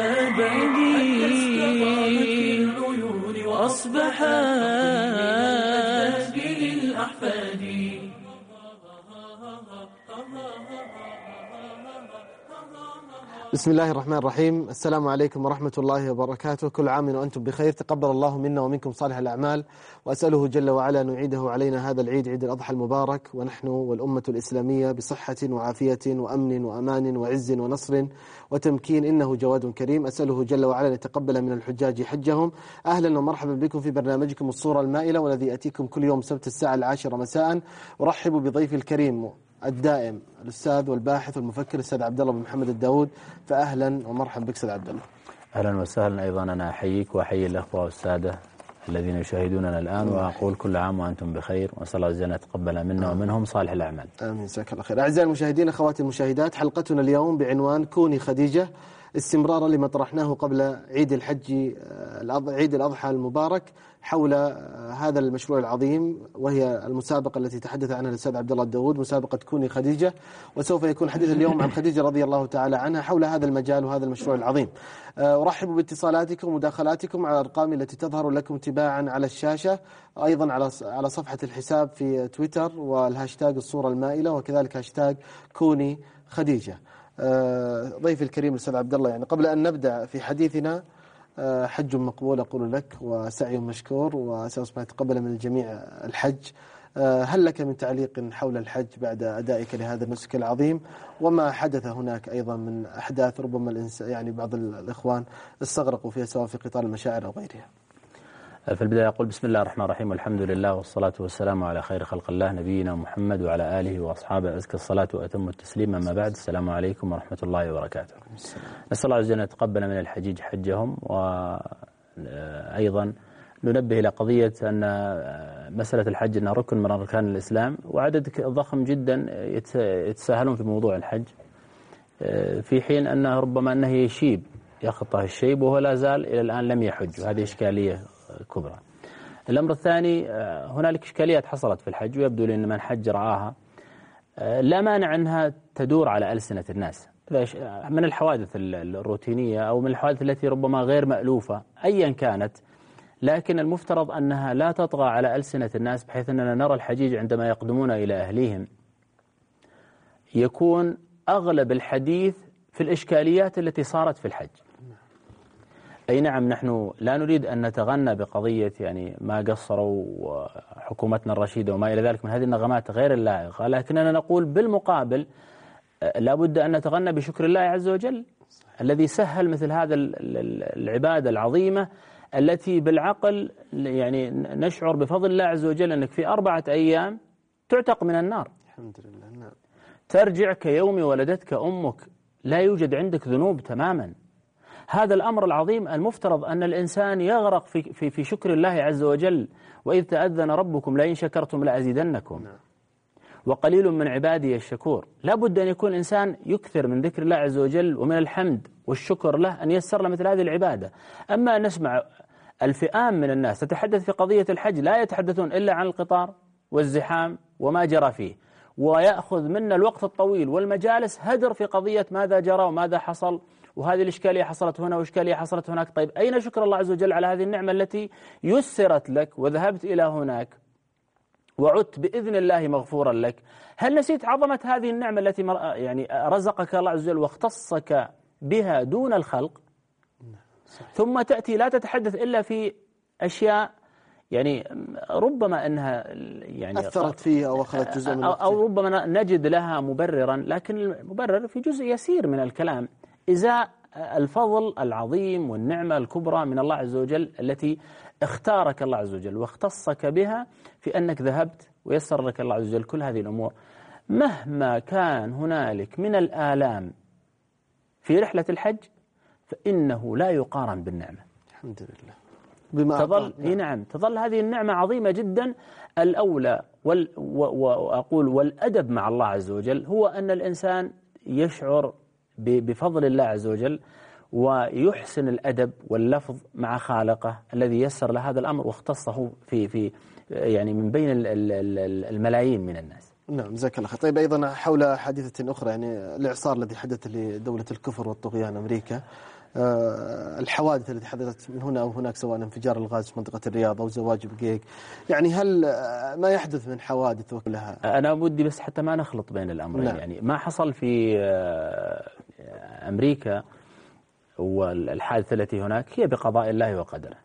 العيون وأصبح بسم الله الرحمن الرحيم السلام عليكم ورحمة الله وبركاته كل عام وأنتم بخير تقبل الله منا ومنكم صالح الأعمال وأسأله جل وعلا أن يعيده علينا هذا العيد عيد الأضحى المبارك ونحن والأمة الإسلامية بصحة وعافية وأمن وأمان وعز ونصر وتمكين إنه جواد كريم أسأله جل وعلا أن يتقبل من الحجاج حجهم أهلا ومرحبا بكم في برنامجكم الصورة المائلة والذي يأتيكم كل يوم سبت الساعة العاشرة مساء أرحب بضيفي الكريم الدائم الأستاذ والباحث والمفكر الاستاذ عبد الله بن محمد الداود فاهلا ومرحبا بك أستاذ عبد الله. أهلا وسهلا أيضا أنا أحييك وأحيي الأخوة والسادة الذين يشاهدوننا الآن وأقول كل عام وأنتم بخير وأسأل الله جل يتقبل منا ومنهم صالح الأعمال. آمين جزاك الله خير. أعزائي المشاهدين أخواتي المشاهدات حلقتنا اليوم بعنوان كوني خديجة استمرارا لما طرحناه قبل عيد الحج عيد الأضحى المبارك حول هذا المشروع العظيم وهي المسابقة التي تحدث عنها الأستاذ عبد الله الداود مسابقة كوني خديجة وسوف يكون حديث اليوم عن خديجة رضي الله تعالى عنها حول هذا المجال وهذا المشروع العظيم. أرحب باتصالاتكم ومداخلاتكم على الأرقام التي تظهر لكم تباعا على الشاشة أيضا على على صفحة الحساب في تويتر والهاشتاج الصورة المائلة وكذلك هاشتاج كوني خديجة. ضيفي الكريم الأستاذ عبد الله يعني قبل أن نبدأ في حديثنا حج مقبول أقول لك وسعي مشكور وأسأل الله يتقبل من الجميع الحج. هل لك من تعليق حول الحج بعد أدائك لهذا النسك العظيم؟ وما حدث هناك أيضا من أحداث ربما يعني بعض الإخوان استغرقوا فيها سواء في قطار المشاعر أو غيرها. في البداية أقول بسم الله الرحمن الرحيم والحمد لله والصلاة والسلام على خير خلق الله نبينا محمد وعلى آله وأصحابه. أزكى الصلاة وأتم التسليم أما بعد السلام عليكم ورحمة الله وبركاته. نسأل الله عز وجل أن يتقبل من الحجيج حجهم وأيضا ننبه إلى قضية أن مسألة الحج أنها ركن من أركان الإسلام وعدد ضخم جدا يتساهلون في موضوع الحج. في حين أنه ربما أنه يشيب يخطه الشيب وهو لا زال إلى الآن لم يحج وهذه إشكالية كبرى. الأمر الثاني هنالك إشكاليات حصلت في الحج ويبدو لي أن من حج رعاها لا مانع أنها تدور على ألسنة الناس. من الحوادث الروتينية أو من الحوادث التي ربما غير مألوفة أيا كانت لكن المفترض أنها لا تطغى على ألسنة الناس بحيث أننا نرى الحجيج عندما يقدمون إلى أهليهم. يكون أغلب الحديث في الإشكاليات التي صارت في الحج. أي نعم نحن لا نريد أن نتغنى بقضية يعني ما قصروا حكومتنا الرشيدة وما إلى ذلك من هذه النغمات غير اللائقة. لكننا نقول بالمقابل لابد أن نتغنى بشكر الله عز وجل الذي سهل مثل هذا العبادة العظيمة التي بالعقل يعني نشعر بفضل الله عز وجل أنك في أربعة أيام تعتق من النار. الحمد لله نعم. ترجع كيوم ولدتك أمك لا يوجد عندك ذنوب تماما. هذا الأمر العظيم المفترض أن الإنسان يغرق في, في, في شكر الله عز وجل وإذ تأذن ربكم لئن شكرتم لأزيدنكم. وقليل من عبادي الشكور. لا بد أن يكون الإنسان يكثر من ذكر الله عز وجل ومن الحمد والشكر له أن يسر له مثل هذه العبادة. أما أن نسمع الفئام من الناس تتحدث في قضية الحج لا يتحدثون إلا عن القطار والزحام وما جرى فيه. ويأخذ منا الوقت الطويل والمجالس هدر في قضية ماذا جرى وماذا حصل. وهذه الإشكالية حصلت هنا وإشكالية حصلت هناك. طيب أين شكر الله عز وجل على هذه النعمة التي يسرت لك وذهبت إلى هناك وعدت بإذن الله مغفورا لك؟ هل نسيت عظمة هذه النعمة التي يعني رزقك الله عز وجل واختصك بها دون الخلق؟ ثم تأتي لا تتحدث إلا في أشياء يعني ربما أنها يعني أثرت فيه أو أخذت جزء من أو, أو ربما نجد لها مبررا لكن المبرر في جزء يسير من الكلام. إزاء الفضل العظيم والنعمة الكبرى من الله عز وجل التي اختارك الله عز وجل واختصك بها في أنك ذهبت ويسر لك الله عز وجل كل هذه الأمور. مهما كان هنالك من الآلام في رحلة الحج فإنه لا يقارن بالنعمة. الحمد لله. بما تظل نعم. نعم تظل هذه النعمة عظيمة جدا. الأولى وال وأقول والأدب مع الله عز وجل هو أن الإنسان يشعر بفضل الله عز وجل ويحسن الأدب واللفظ مع خالقه الذي يسر له هذا الأمر واختصه في في يعني من بين الملايين من الناس. نعم جزاك الله خير. طيب أيضا حول حادثة أخرى يعني الإعصار الذي حدث لدولة الكفر والطغيان أمريكا آه، الحوادث التي حدثت من هنا أو هناك سواء انفجار الغاز في منطقة الرياض أو زواج بقيق يعني هل آه، ما يحدث من حوادث وكلها؟ أنا ودي بس حتى ما نخلط بين الأمرين نعم. يعني ما حصل في آه، أمريكا والحادثة التي هناك هي بقضاء الله وقدره.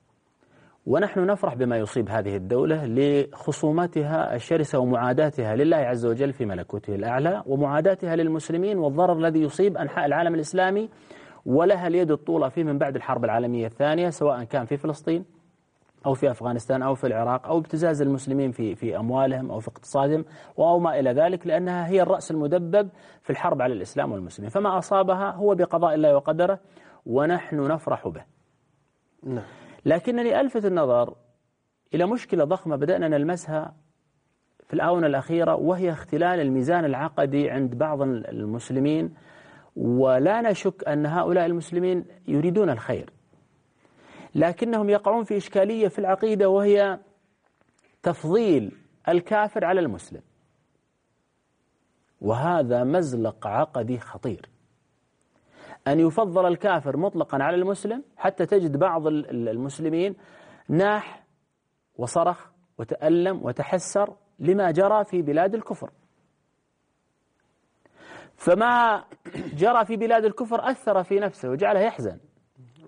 ونحن نفرح بما يصيب هذه الدولة لخصومتها الشرسة ومعاداتها لله عز وجل في ملكوته الأعلى ومعاداتها للمسلمين والضرر الذي يصيب أنحاء العالم الإسلامي ولها اليد الطولة فيه من بعد الحرب العالمية الثانية سواء كان في فلسطين أو في أفغانستان أو في العراق أو ابتزاز المسلمين في في أموالهم أو في اقتصادهم أو ما إلى ذلك لأنها هي الرأس المدبب في الحرب على الإسلام والمسلمين. فما أصابها هو بقضاء الله وقدره ونحن نفرح به. نعم. لكنني ألفت النظر إلى مشكلة ضخمة بدأنا نلمسها في الآونة الأخيرة وهي اختلال الميزان العقدي عند بعض المسلمين. ولا نشك أن هؤلاء المسلمين يريدون الخير. لكنهم يقعون في إشكالية في العقيدة وهي تفضيل الكافر على المسلم. وهذا مزلق عقدي خطير. أن يفضل الكافر مطلقا على المسلم حتى تجد بعض المسلمين ناح وصرخ وتألم وتحسر لما جرى في بلاد الكفر. فما جرى في بلاد الكفر أثر في نفسه وجعله يحزن.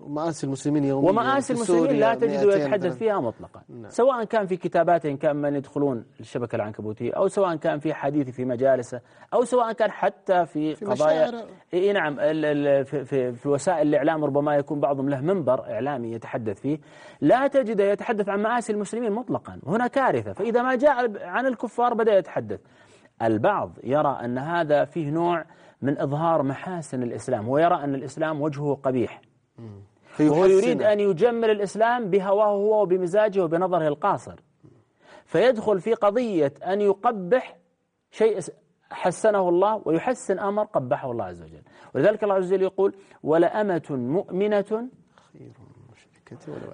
ومآسي المسلمين يوميا ومآسي المسلمين لا تجد 200 يتحدث. فيها مطلقا. نعم. سواء كان في كتاباته كان من يدخلون الشبكة العنكبوتية أو سواء كان في حديثه في مجالسه أو سواء كان حتى في, في قضايا. إي نعم. ال- ال- في, في, في وسائل الإعلام ربما يكون بعضهم له منبر إعلامي يتحدث فيه. لا تجده يتحدث عن مآسي المسلمين مطلقا. وهنا كارثة. فإذا ما جاء عن الكفار بدأ يتحدث. البعض يرى أن هذا فيه نوع من إظهار محاسن الإسلام ويرى أن الإسلام وجهه قبيح. وهو. يريد أن يجمل الإسلام بهواه هو وبمزاجه وبنظره القاصر. فيدخل في قضية أن يقبح شيء حسنه الله ويحسن أمر قبحه الله عز وجل. ولذلك الله عز وجل يقول ولأمة مؤمنة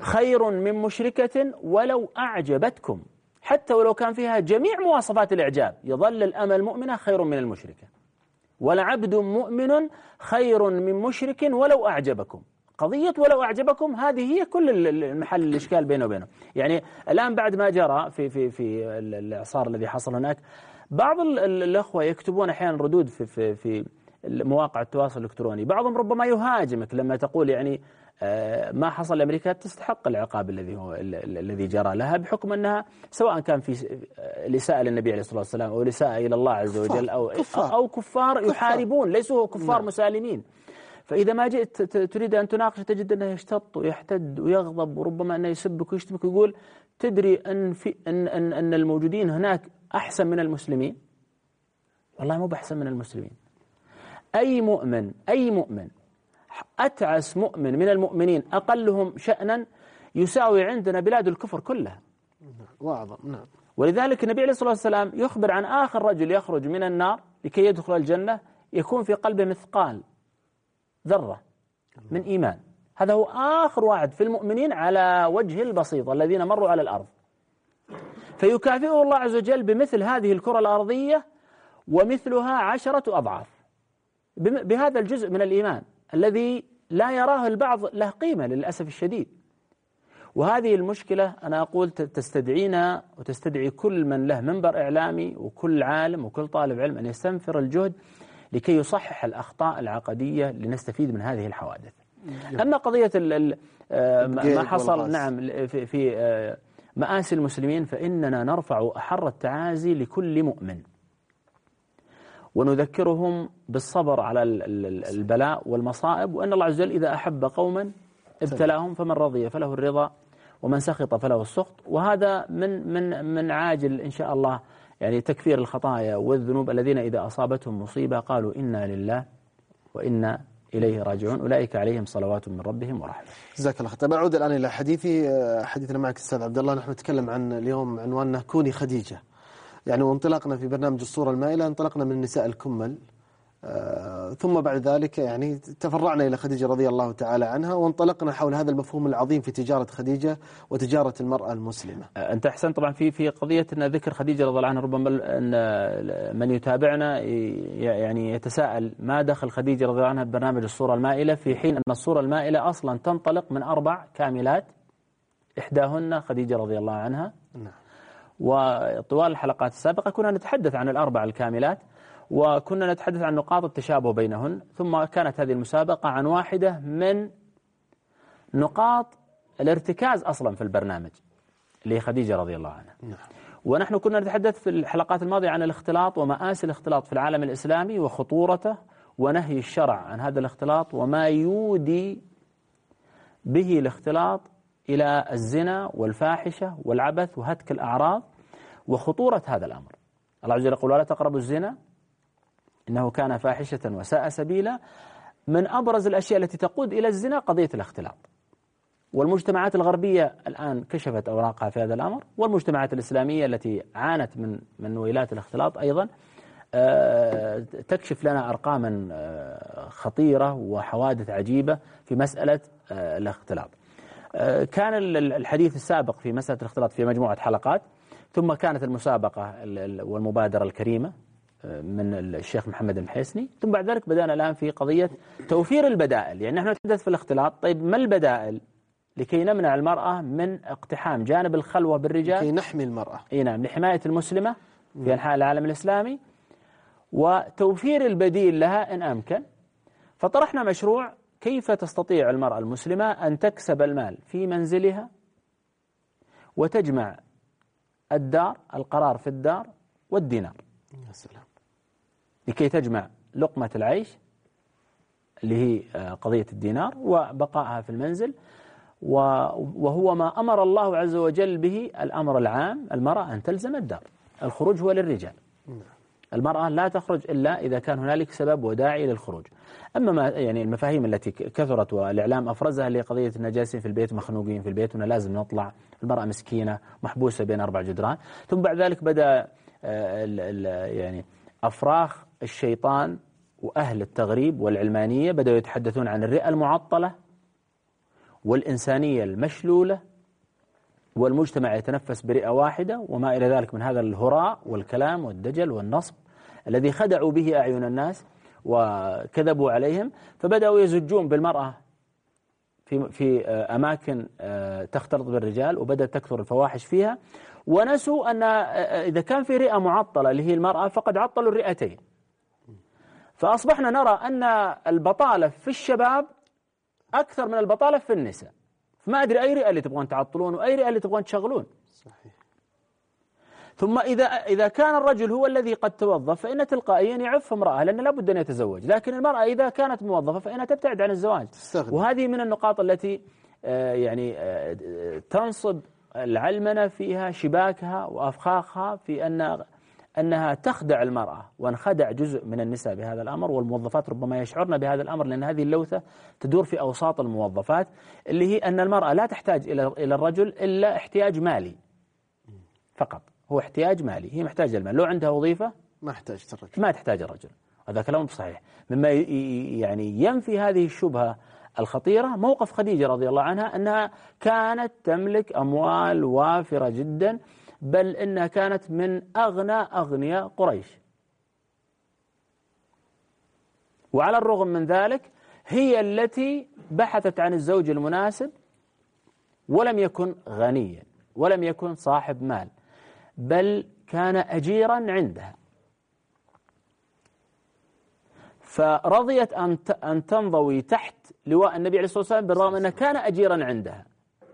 خير من مشركة ولو أعجبتكم. حتى ولو كان فيها جميع مواصفات الإعجاب يظل الأمة المؤمنة خير من المشركة. ولعبد مؤمن خير من مشرك ولو أعجبكم. قضية ولو أعجبكم هذه هي كل ال- ال- المحل الإشكال بينه وبينه. يعني الآن بعد ما جرى في في في ال- الإعصار الذي حصل هناك بعض ال- ال- الأخوة يكتبون أحيانا ردود في في في مواقع التواصل الإلكتروني. بعضهم ربما يهاجمك لما تقول يعني آه، ما حصل لأمريكا تستحق العقاب الذي هو ال- ال- الذي جرى لها بحكم أنها سواء كان في الإساءة للنبي عليه الصلاة والسلام أو الإساءة إلى الله عز وجل أو كفار. أو كفار يحاربون ليسوا كفار مسالمين. فإذا ما جئت تريد أن تناقش تجد أنه يشتط ويحتد ويغضب وربما أنه يسبك ويشتمك ويقول تدري أن, في أن, أن, أن الموجودين هناك أحسن من المسلمين؟ والله مو بأحسن من المسلمين. أي مؤمن أي مؤمن أتعس مؤمن من المؤمنين أقلهم شأنا يساوي عندنا بلاد الكفر كلها. وأعظم نعم. ولذلك النبي عليه الصلاة والسلام يخبر عن آخر رجل يخرج من النار لكي يدخل الجنة يكون في قلبه مثقال. ذرة من إيمان. هذا هو آخر واحد في المؤمنين على وجه البسيطة الذين مروا على الأرض. فيكافئه الله عز وجل بمثل هذه الكرة الأرضية ومثلها عشرة أضعاف. بهذا الجزء من الإيمان الذي لا يراه البعض له قيمة للأسف الشديد. وهذه المشكلة أنا أقول تستدعينا وتستدعي كل من له منبر إعلامي وكل عالم وكل طالب علم أن يستنفر الجهد لكي يصحح الأخطاء العقدية لنستفيد من هذه الحوادث. أما قضية آه، ما حصل. نعم في, في آه، مآسي المسلمين فإننا نرفع أحر التعازي لكل مؤمن. ونذكرهم بالصبر على ال- ال- البلاء والمصائب وأن الله عز وجل إذا أحب قوما ابتلاهم فمن رضي فله الرضا ومن سخط فله السخط. وهذا من من من عاجل إن شاء الله يعني تكفير الخطايا والذنوب الذين إذا أصابتهم مصيبة قالوا إنا لله وإنا إليه راجعون. أولئك عليهم صلوات من ربهم ورحمة. جزاك الله خير. طيب أعود الآن إلى حديثي. آه، حديثنا معك أستاذ عبد الله. نحن نتكلم عن اليوم عنواننا كوني خديجة. يعني وانطلاقنا في برنامج الصورة المائلة انطلقنا من النساء الكمل. ثم بعد ذلك يعني تفرعنا إلى خديجة رضي الله تعالى عنها وانطلقنا حول هذا المفهوم العظيم في تجارة خديجة وتجارة المرأة المسلمة. أنت أحسن طبعا في في قضية أن ذكر خديجة رضي الله عنها ربما أن من يتابعنا يعني يتساءل ما دخل خديجة رضي الله عنها ببرنامج الصورة المائلة في حين أن الصورة المائلة أصلا تنطلق من أربع كاملات إحداهن خديجة رضي الله عنها نعم. وطوال الحلقات السابقة كنا نتحدث عن الأربع الكاملات وكنا نتحدث عن نقاط التشابه بينهن ثم كانت هذه المسابقة عن واحدة من نقاط الارتكاز أصلا في البرنامج لخديجة رضي الله عنها نعم. ونحن كنا نتحدث في الحلقات الماضية عن الاختلاط ومآسي الاختلاط في العالم الإسلامي وخطورته ونهي الشرع عن هذا الاختلاط وما يودي به الاختلاط إلى الزنا والفاحشة والعبث وهتك الأعراض وخطورة هذا الأمر الله عز وجل يقول ولا تقربوا الزنا إنه كان فاحشة وساء سبيلا. من أبرز الأشياء التي تقود إلى الزنا قضية الاختلاط. والمجتمعات الغربية الآن كشفت أوراقها في هذا الأمر. والمجتمعات الإسلامية التي عانت من من ويلات الاختلاط أيضا آه، تكشف لنا أرقاما آه، خطيرة وحوادث عجيبة في مسألة آه، الاختلاط. كان الحديث السابق في مسألة الاختلاط في مجموعة حلقات. ثم كانت المسابقة والمبادرة الكريمة. من الشيخ محمد المحيسني ثم بعد ذلك بدأنا الآن في قضية توفير البدائل. يعني نحن نتحدث في الاختلاط. طيب ما البدائل لكي نمنع المرأة من اقتحام جانب الخلوة بالرجال؟ لكي نحمي المرأة. إي نعم لحماية المسلمة في أنحاء العالم الإسلامي. وتوفير البديل لها إن أمكن. فطرحنا مشروع كيف تستطيع المرأة المسلمة أن تكسب المال في منزلها وتجمع الدار القرار في الدار والدينار. يا سلام. لكي تجمع لقمة العيش اللي هي آه، قضية الدينار وبقائها في المنزل وهو ما أمر الله عز وجل به الأمر العام المرأة أن تلزم الدار. الخروج هو للرجال. نعم. المرأة لا تخرج إلا إذا كان هنالك سبب وداعي للخروج. أما ما يعني المفاهيم التي كثرت والإعلام أفرزها لقضية النجاسين في البيت مخنوقين في البيت وأنه لازم نطلع. المرأة مسكينة محبوسة بين أربع جدران. ثم بعد ذلك بدأ آه، يعني أفراخ الشيطان وأهل التغريب والعلمانية بدأوا يتحدثون عن الرئة المعطلة والإنسانية المشلولة والمجتمع يتنفس برئة واحدة وما إلى ذلك من هذا الهراء والكلام والدجل والنصب الذي خدعوا به أعين الناس وكذبوا عليهم فبدأوا يزجون بالمرأة في في آه، أماكن آه، تختلط بالرجال وبدأت تكثر الفواحش فيها ونسوا أن آه، إذا كان في رئة معطلة اللي هي المرأة فقد عطلوا الرئتين. فأصبحنا نرى أن البطالة في الشباب أكثر من البطالة في النساء. فما أدري أي رئة اللي تبغون تعطلون وأي رئة اللي تبغون تشغلون. صحيح. ثم إذا إذا كان الرجل هو الذي قد توظف فإن تلقائيا يعف امرأة لأن لابد أن يتزوج. لكن المرأة إذا كانت موظفة فإنها تبتعد عن الزواج. تستغل. وهذه من النقاط التي آه، يعني آه، تنصب العلمنة فيها شباكها وأفخاخها في أن أنها تخدع المرأة وانخدع جزء من النساء بهذا الأمر والموظفات ربما يشعرن بهذا الأمر لأن هذه اللوثة تدور في أوساط الموظفات اللي هي أن المرأة لا تحتاج إلى الرجل إلا احتياج مالي فقط هو احتياج مالي هي محتاجة المال لو عندها وظيفة ما احتاج الرجل. ما تحتاج الرجل هذا كلام صحيح. مما يعني ينفي هذه الشبهة الخطيرة موقف خديجة رضي الله عنها أنها كانت تملك أموال وافرة جدا بل إنها كانت من أغنى أغنياء قريش. وعلى الرغم من ذلك هي التي بحثت عن الزوج المناسب ولم يكن غنيا ولم يكن صاحب مال بل كان أجيرا عندها. فرضيت أن تنضوي تحت لواء النبي عليه الصلاة والسلام بالرغم أنه كان أجيرا عندها.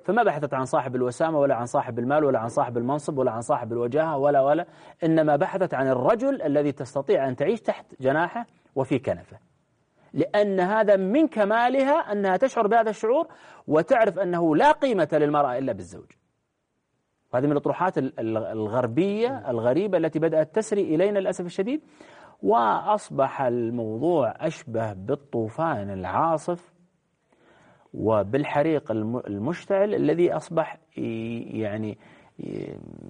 فما بحثت عن صاحب الوسامة ولا عن صاحب المال ولا عن صاحب المنصب ولا عن صاحب الوجاهة ولا ولا إنما بحثت عن الرجل الذي تستطيع أن تعيش تحت جناحه وفي كنفه. لأن هذا من كمالها أنها تشعر بهذا الشعور وتعرف أنه لا قيمة للمرأة إلا بالزوج. وهذه من الأطروحات الغربية الغريبة التي بدأت تسري إلينا للأسف الشديد وأصبح الموضوع أشبه بالطوفان العاصف وبالحريق المشتعل الذي أصبح يعني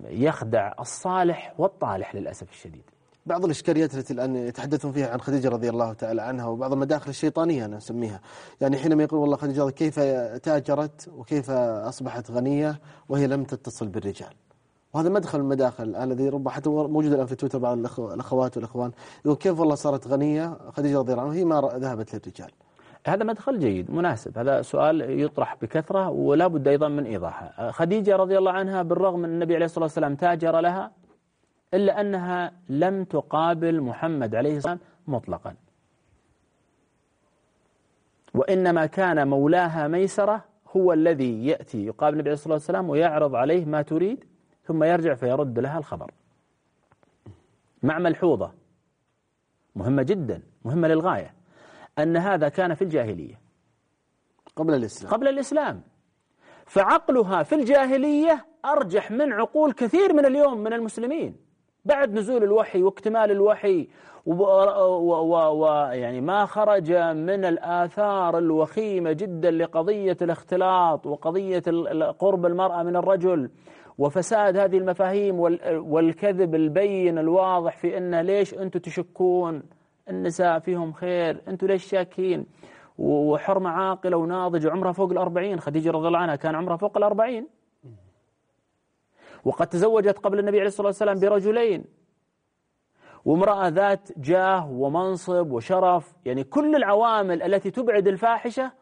يخدع الصالح والطالح للأسف الشديد. بعض الإشكاليات التي الآن يتحدثون فيها عن خديجة رضي الله تعالى عنها وبعض المداخل الشيطانية أنا أسميها. يعني حينما يقول والله خديجة كيف تاجرت وكيف أصبحت غنية وهي لم تتصل بالرجال. وهذا مدخل المداخل الذي ربما حتى موجود الآن في تويتر بعض الأخوات والأخوان. يقول كيف والله صارت غنية خديجة رضي الله عنها وهي ما ذهبت للرجال. هذا مدخل جيد مناسب. هذا سؤال يطرح بكثرة ولا بد أيضا من إيضاحة. خديجة رضي الله عنها بالرغم من النبي عليه الصلاة والسلام تاجر لها إلا أنها لم تقابل محمد عليه السلام مطلقا. وإنما كان مولاها ميسرة هو الذي يأتي يقابل النبي عليه الصلاة والسلام ويعرض عليه ما تريد ثم يرجع فيرد لها الخبر. مع ملحوظة. مهمة جدا مهمة للغاية. أن هذا كان في الجاهلية. قبل الإسلام. قبل الإسلام. فعقلها في الجاهلية أرجح من عقول كثير من اليوم من المسلمين. بعد نزول الوحي واكتمال الوحي ويعني ما خرج من الآثار الوخيمة جدا لقضية الاختلاط وقضية قرب المرأة من الرجل وفساد هذه المفاهيم والكذب البين الواضح في أن ليش أنتم تشكون؟ النساء فيهم خير. أنتم ليش شاكين؟ وحرمة عاقلة وناضجة عمرها فوق الأربعين. خديجة رضي الله عنها كان عمرها فوق الأربعين. وقد تزوجت قبل النبي عليه الصلاة والسلام برجلين. وامرأة ذات جاه ومنصب وشرف. يعني كل العوامل التي تبعد الفاحشة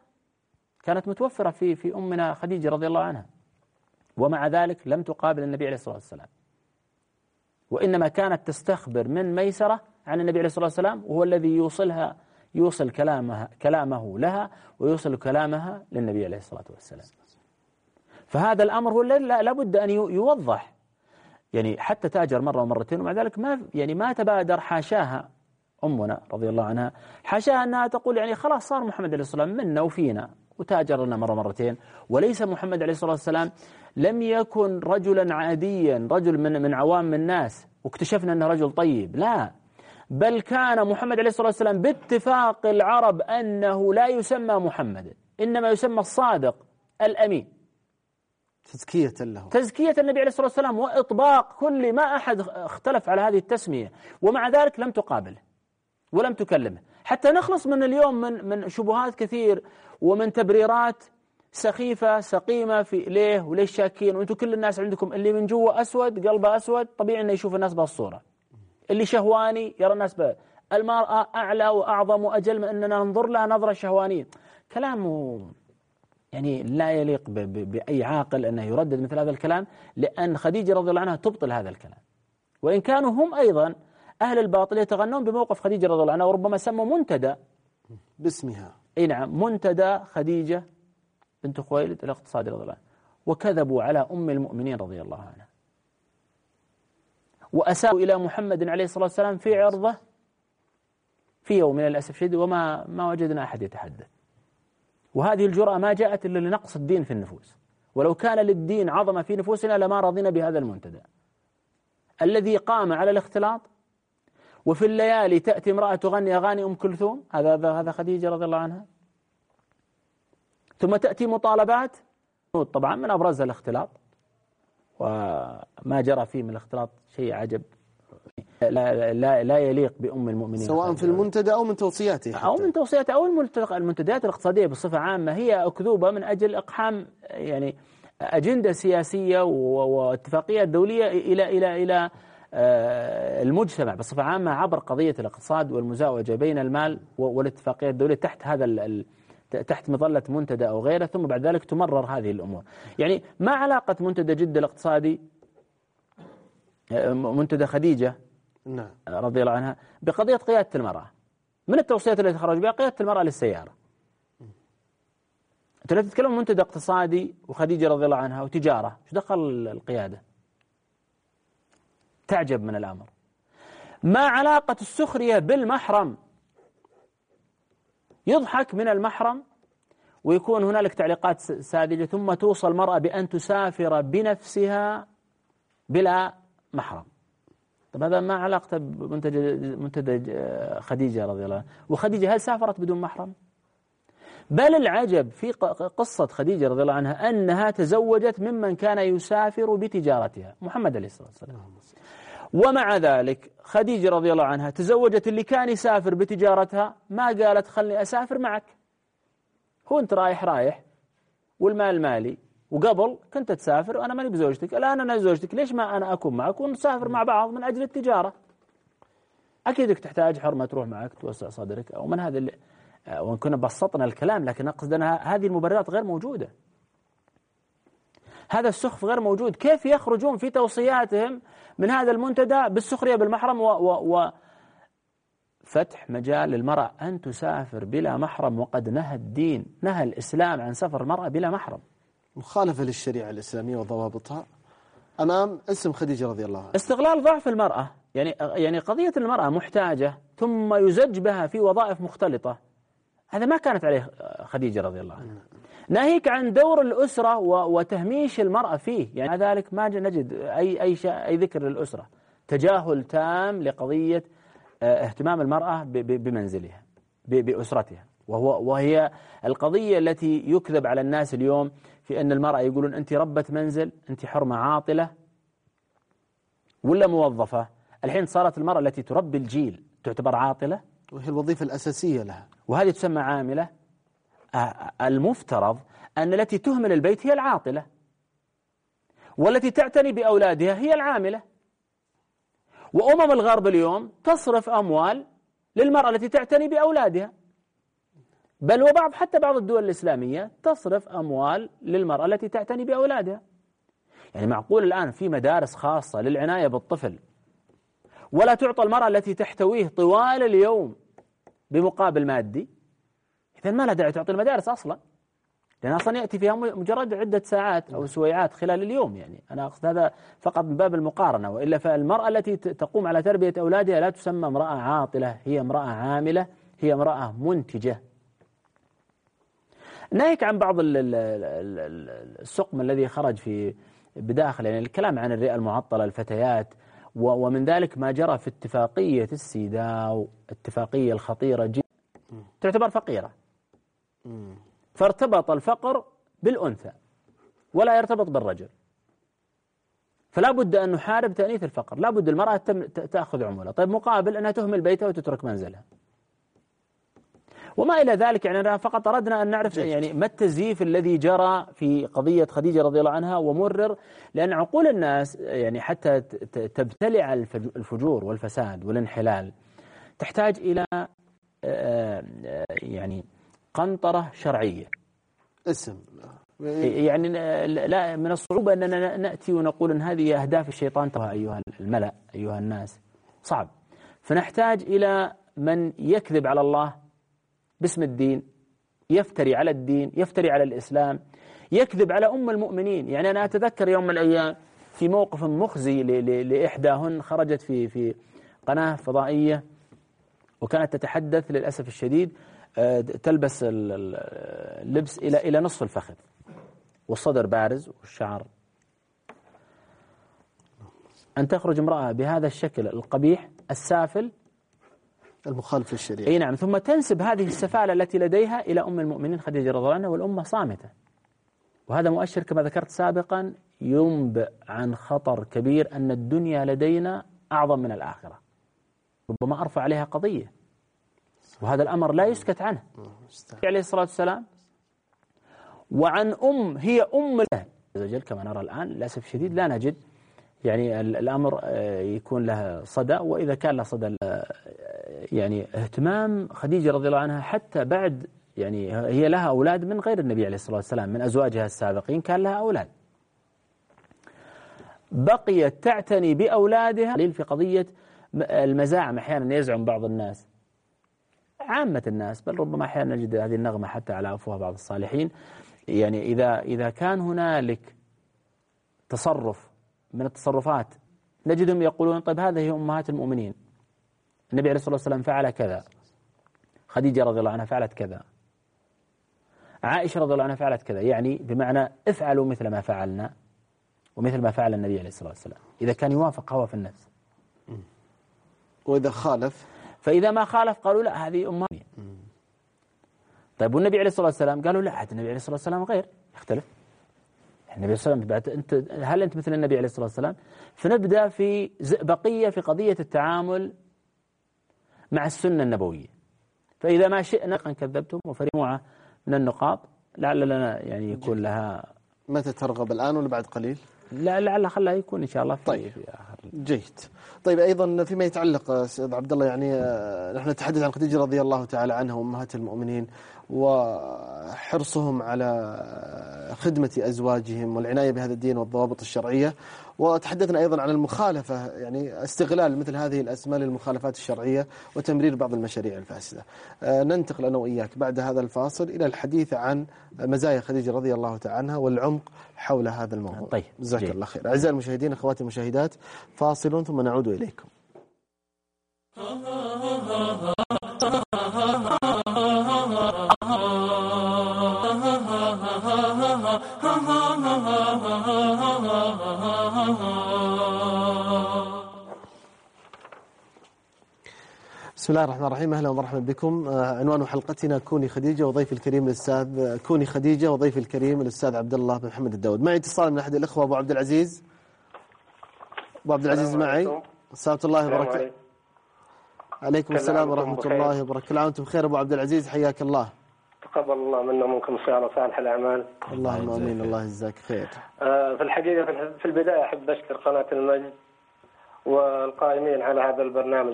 كانت متوفرة في في أمنا خديجة رضي الله عنها. ومع ذلك لم تقابل النبي عليه الصلاة والسلام. وإنما كانت تستخبر من ميسرة عن النبي عليه الصلاة والسلام وهو الذي يوصلها يوصل كلامها كلامه لها ويوصل كلامها للنبي عليه الصلاة والسلام. فهذا الأمر هو لابد أن يوضح. يعني حتى تاجر مرة ومرتين ومع ذلك ما يعني ما تبادر حاشاها أمنا رضي الله عنها حاشاها أنها تقول يعني خلاص صار محمد عليه الصلاة والسلام منا وفينا وتاجر لنا مرة مرتين وليس محمد عليه الصلاة والسلام لم يكن رجلا عاديا رجل من من عوام الناس واكتشفنا أنه رجل طيب. لا. بل كان محمد عليه الصلاة والسلام باتفاق العرب أنه لا يسمى محمد إنما يسمى الصادق الأمين. تزكية له. تزكية النبي عليه الصلاة والسلام وإطباق كل ما أحد اختلف على هذه التسمية ومع ذلك لم تقابله ولم تكلمه. حتى نخلص من اليوم من من شبهات كثير ومن تبريرات سخيفة سقيمة في ليه وليش شاكين وأنتم كل الناس عندكم اللي من جوا أسود قلبه أسود طبيعي إنه يشوف الناس بهالصورة. اللي شهواني يرى الناس به المرأة أعلى وأعظم وأجل من أننا ننظر لها نظرة شهوانية. كلام يعني لا يليق بأي عاقل أنه يردد مثل هذا الكلام لأن خديجة رضي الله عنها تبطل هذا الكلام. وإن كانوا هم أيضا أهل الباطل يتغنون بموقف خديجة رضي الله عنها وربما سموا منتدى. باسمها. أي نعم منتدى خديجة بنت خويلد الاقتصادي رضي الله عنها. وكذبوا على أم المؤمنين رضي الله عنها. وأساءوا إلى محمد عليه الصلاة والسلام في عرضه في يوم من الأسف الشديد وما ما وجدنا أحد يتحدث. وهذه الجرأة ما جاءت إلا لنقص الدين في النفوس. ولو كان للدين عظمة في نفوسنا لما رضينا بهذا المنتدى. الذي قام على الاختلاط وفي الليالي تأتي امرأة تغني أغاني أم كلثوم هذا هذا خديجة رضي الله عنها. ثم تأتي مطالبات طبعا من أبرزها الاختلاط. وما جرى فيه من الاختلاط شيء عجب لا, لا, لا يليق بأم المؤمنين سواء في المنتدى أو من توصياته حتى. أو من توصياته أو المنتديات الاقتصادية بصفة عامة هي أكذوبة من أجل إقحام يعني أجندة سياسية واتفاقيات دولية إلى إلى إلى آه، المجتمع بصفة عامة عبر قضية الاقتصاد والمزاوجة بين المال والاتفاقيات الدولية تحت هذا تحت مظلة منتدى أو غيره ثم بعد ذلك تمرر هذه الأمور. يعني ما علاقة منتدى جدة الاقتصادي آه، منتدى خديجة نعم. رضي الله عنها بقضية قيادة المرأة. من التوصيات التي خرج بها؟ قيادة المرأة للسيارة. أنت لا تتكلم منتدى اقتصادي وخديجة رضي الله عنها وتجارة. إيش دخل القيادة؟ تعجب من الأمر. ما علاقة السخرية بالمحرم؟ يضحك من المحرم ويكون هنالك تعليقات ساذجة ثم توصل المرأة بأن تسافر بنفسها بلا محرم. طب هذا ما علاقته بمنتج منتدى خديجة رضي الله عنها. وخديجة هل سافرت بدون محرم؟ بل العجب في قصة خديجة رضي الله عنها أنها تزوجت ممن كان يسافر بتجارتها محمد عليه الصلاة والسلام. ومع ذلك خديجة رضي الله عنها تزوجت اللي كان يسافر بتجارتها ما قالت خلني أسافر معك. هو أنت رايح رايح. والمال مالي. وقبل كنت تسافر وأنا ماني بزوجتك الآن أنا زوجتك. ليش ما أنا أكون معك ونسافر مع بعض من أجل التجارة؟ أكيدك تحتاج حرمة تروح معك توسع صدرك أو من هذا اللي وإن كنا بسطنا الكلام لكن أقصد أنها هذه المبررات غير موجودة. هذا السخف غير موجود. كيف يخرجون في توصياتهم من هذا المنتدى بالسخرية بالمحرم و, و, و فتح مجال للمرأة أن تسافر بلا محرم وقد نهى الدين نهى الإسلام عن سفر المرأة بلا محرم. مخالفة للشريعة الإسلامية وضوابطها أمام اسم خديجة رضي الله عنها. استغلال ضعف المرأة يعني يعني قضية المرأة محتاجة ثم يزج بها في وظائف مختلطة هذا ما كانت عليه خديجة رضي الله عنها. ناهيك عن دور الأسرة وتهميش المرأة فيه. يعني ذلك ما نجد أي أي أي ذكر للأسرة. تجاهل تام لقضية آه، اهتمام المرأة بمنزلها بأسرتها. وهو وهي القضية التي يكذب على الناس اليوم في أن المرأة يقولون أنت ربة منزل أنت حرمة عاطلة ولا موظفة. الحين صارت المرأة التي تربي الجيل تعتبر عاطلة. وهي الوظيفة الأساسية لها. وهذه تسمى عاملة. المفترض أن التي تهمل البيت هي العاطلة والتي تعتني بأولادها هي العاملة. وأمم الغرب اليوم تصرف أموال للمرأة التي تعتني بأولادها. بل وبعض حتى بعض الدول الإسلامية تصرف أموال للمرأة التي تعتني بأولادها. يعني معقول الآن في مدارس خاصة للعناية بالطفل ولا تعطى المرأة التي تحتويه طوال اليوم بمقابل مادي؟ إذا ما لها داعي تعطي المدارس أصلا. لأن أصلا يأتي فيها مجرد عدة ساعات أو سويعات خلال اليوم يعني. أنا أقصد هذا فقط من باب المقارنة وإلا فالمرأة التي تقوم على تربية أولادها لا تسمى امرأة عاطلة هي امرأة عاملة هي امرأة منتجة. ناهيك عن بعض السقم الذي خرج في بداخل يعني الكلام عن الرئة المعطلة الفتيات ومن ذلك ما جرى في اتفاقية السيداو اتفاقية الخطيرة جدا تعتبر فقيرة. فارتبط الفقر بالأنثى ولا يرتبط بالرجل. فلا بد أن نحارب تأنيث الفقر. لا بد المرأة تأخذ عمولة. طيب مقابل أنها تهمل بيتها وتترك منزلها. وما إلى ذلك يعني أنا فقط أردنا أن نعرف يعني ما التزييف الذي جرى في قضية خديجة رضي الله عنها ومرر؟ لأن عقول الناس يعني حتى تبتلع الفجور والفساد والانحلال تحتاج إلى آه، آه، يعني قنطرة شرعية. اسم. يعني لا من الصعوبة أننا نأتي ونقول أن هذه أهداف الشيطان. أيها الملأ أيها الناس صعب. فنحتاج إلى من يكذب على الله باسم الدين يفتري على الدين يفتري على الإسلام يكذب على أم المؤمنين. يعني أنا أتذكر يوم من الأيام في موقف مخزي لإحداهن خرجت في في قناة فضائية وكانت تتحدث للأسف الشديد تلبس اللبس إلى إلى نصف الفخذ. والصدر بارز والشعر. أن تخرج امرأة بهذا الشكل القبيح السافل. المخالف للشريعة. أي نعم. ثم تنسب هذه السفالة التي لديها إلى أم المؤمنين خديجة رضي الله عنها والأمة صامتة. وهذا مؤشر كما ذكرت سابقا ينبئ عن خطر كبير أن الدنيا لدينا أعظم من الآخرة. ربما أرفع عليها قضية. وهذا الأمر لا يسكت عنه. عليه الصلاة والسلام وعن أم هي أم الله عز وجل كما نرى الآن للأسف الشديد لا نجد يعني الأمر آه، يكون له صدى وإذا كان له صدى يعني اهتمام خديجة رضي الله عنها حتى بعد يعني هي لها أولاد من غير النبي عليه الصلاة والسلام من أزواجها السابقين كان لها أولاد. بقيت تعتني بأولادها في قضية المزاعم أحيانا يزعم بعض الناس. عامة الناس بل ربما أحيانا نجد هذه النغمة حتى على أفواه بعض الصالحين. يعني إذا إذا كان هنالك تصرف من التصرفات نجدهم يقولون طيب هذه أمهات المؤمنين. النبي عليه الصلاة والسلام فعل كذا. خديجة رضي الله عنها فعلت كذا. عائشة رضي الله عنها فعلت كذا. يعني بمعنى افعلوا مثل ما فعلنا ومثل ما فعل النبي عليه الصلاة والسلام. إذا كان يوافق هوى في النفس. وإذا خالف فإذا ما خالف قالوا لا هذه أمة طيب والنبي عليه الصلاة والسلام قالوا لا عاد النبي عليه الصلاة والسلام غير يختلف النبي صلى الله عليه وسلم أنت هل أنت مثل النبي عليه الصلاة والسلام؟ فنبدأ في بقية في قضية التعامل مع السنة النبوية. فإذا ما شئنا كذبتم وفريموعه من النقاط لعل لنا يعني يكون لها متى ترغب الآن ولا بعد قليل؟ لا لعل خلها يكون إن شاء الله في طيب. في آخر. جيد. طيب أيضا فيما يتعلق أستاذ عبد الله يعني آه، نحن نتحدث عن خديجة رضي الله تعالى عنها وأمهات المؤمنين وحرصهم على خدمة أزواجهم والعناية بهذا الدين والضوابط الشرعية. وتحدثنا أيضا عن المخالفة يعني استغلال مثل هذه الأسماء للمخالفات الشرعية وتمرير بعض المشاريع الفاسدة. آه، ننتقل أنا وإياك بعد هذا الفاصل إلى الحديث عن مزايا خديجة رضي الله تعالى عنها والعمق حول هذا الموضوع. طيب، جزاك. الله خير. أعزائي المشاهدين أخواتي المشاهدات فاصل ثم نعود إليكم. بسم الله الرحمن الرحيم. أهلا ومرحبا بكم. آه، عنوان حلقتنا كوني خديجة وضيف الكريم الاستاذ آه، كوني خديجة وضيف الكريم الاستاذ عبد الله بن محمد الداود. معي اتصال من أحد الأخوة أبو عبد العزيز. أبو عبد العزيز معي. السلام الله وبركاته. عليكم. السلام ورحمة. الله وبركاته. كل عام وأنتم بخير أبو عبد العزيز. حياك الله. تقبل الله منا ومنكم صيام صالح الأعمال. اللهم يجزاك آمين. الله يجزاك خير. آه، في الحقيقة في- في البداية أحب أشكر قناة المجد والقائمين على هذا البرنامج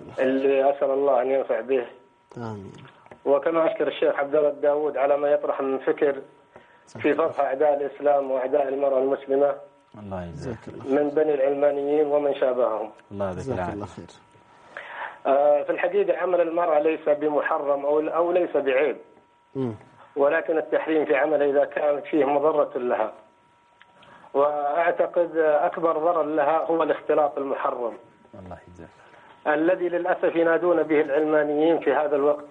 الله اللي أسأل الله أن ينفع به. آمين. وكما أشكر الشيخ عبد الله الداود على ما يطرح من فكر في فضح أعداء الإسلام وأعداء المرأة المسلمة الله يجزاك جزاك الله من بني العلمانيين ومن شابههم. الله يعطيك جزاك العافية. الله خير. في الحقيقة عمل المرأة ليس بمحرم أو أو ليس بعيب. ولكن التحريم في عمل إذا كان فيه مضرة لها. وأعتقد أكبر ضرر لها هو الاختلاط المحرم. الله يجزاك. الذي للأسف ينادون به العلمانيين في هذا الوقت.